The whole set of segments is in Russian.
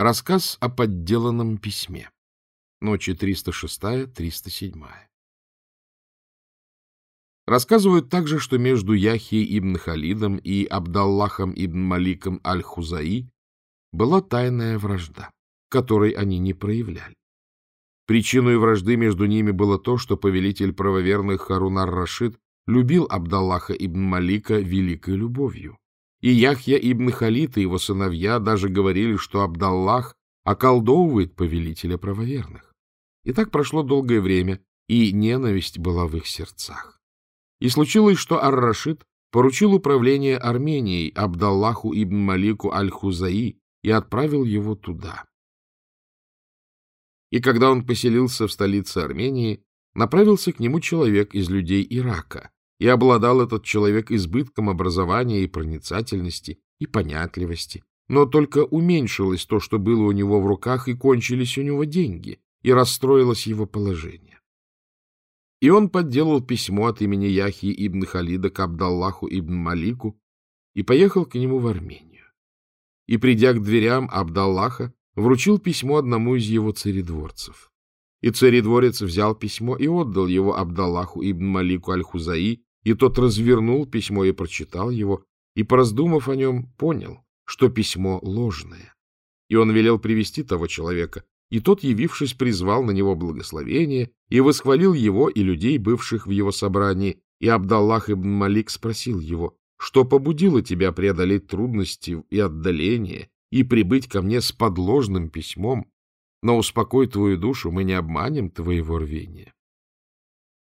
Рассказ о подделанном письме. Ночи 306-307. Рассказывают также, что между Яхи ибн Халидом и Абдаллахом ибн Маликом аль-Хузаи была тайная вражда, которой они не проявляли. Причиной вражды между ними было то, что повелитель правоверных Харунар рашид любил Абдаллаха ибн Малика великой любовью. И Яхья ибн Халид и его сыновья даже говорили, что Абдаллах околдовывает повелителя правоверных. И так прошло долгое время, и ненависть была в их сердцах. И случилось, что Ар-Рашид поручил управление Арменией Абдаллаху ибн Малику аль-Хузаи и отправил его туда. И когда он поселился в столице Армении, направился к нему человек из людей Ирака, и обладал этот человек избытком образования и проницательности, и понятливости, но только уменьшилось то, что было у него в руках, и кончились у него деньги, и расстроилось его положение. И он подделал письмо от имени Яхи ибн Халида к Абдаллаху ибн Малику и поехал к нему в Армению. И, придя к дверям Абдаллаха, вручил письмо одному из его царедворцев. И царедворец взял письмо и отдал его Абдаллаху ибн Малику аль-Хузаи, и тот развернул письмо и прочитал его, и, пораздумав о нем, понял, что письмо ложное. И он велел привести того человека, и тот, явившись, призвал на него благословение и восхвалил его и людей, бывших в его собрании, и Абдаллах ибн Малик спросил его, что побудило тебя преодолеть трудности и отдаление и прибыть ко мне с подложным письмом, но успокой твою душу, мы не обманем твоего рвения. —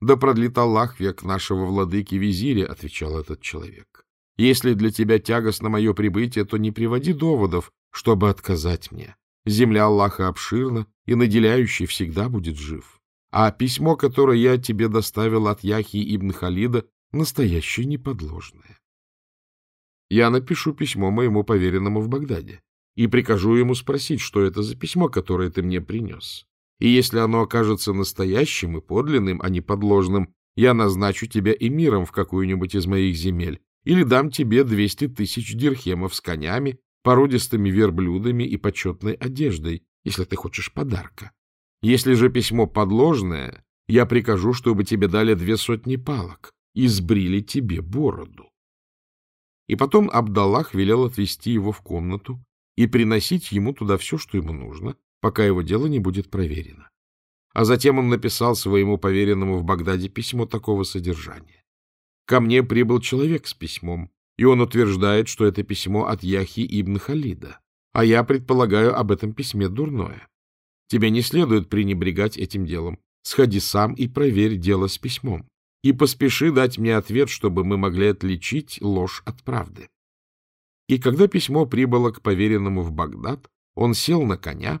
Да продлит Аллах век нашего владыки визиря, — отвечал этот человек. — Если для тебя тягостно мое прибытие, то не приводи доводов, чтобы отказать мне. Земля Аллаха обширна, и наделяющий всегда будет жив. А письмо, которое я тебе доставил от Яхи ибн Халида, настоящее неподложное. Я напишу письмо моему поверенному в Багдаде и прикажу ему спросить, что это за письмо, которое ты мне принес. И если оно окажется настоящим и подлинным, а не подложным, я назначу тебя эмиром в какую-нибудь из моих земель или дам тебе двести тысяч дирхемов с конями, породистыми верблюдами и почетной одеждой, если ты хочешь подарка. Если же письмо подложное, я прикажу, чтобы тебе дали две сотни палок и сбрили тебе бороду. И потом Абдаллах велел отвести его в комнату и приносить ему туда все, что ему нужно, пока его дело не будет проверено. А затем он написал своему поверенному в Багдаде письмо такого содержания. «Ко мне прибыл человек с письмом, и он утверждает, что это письмо от Яхи ибн Халида, а я предполагаю об этом письме дурное. Тебе не следует пренебрегать этим делом. Сходи сам и проверь дело с письмом. И поспеши дать мне ответ, чтобы мы могли отличить ложь от правды». И когда письмо прибыло к поверенному в Багдад, он сел на коня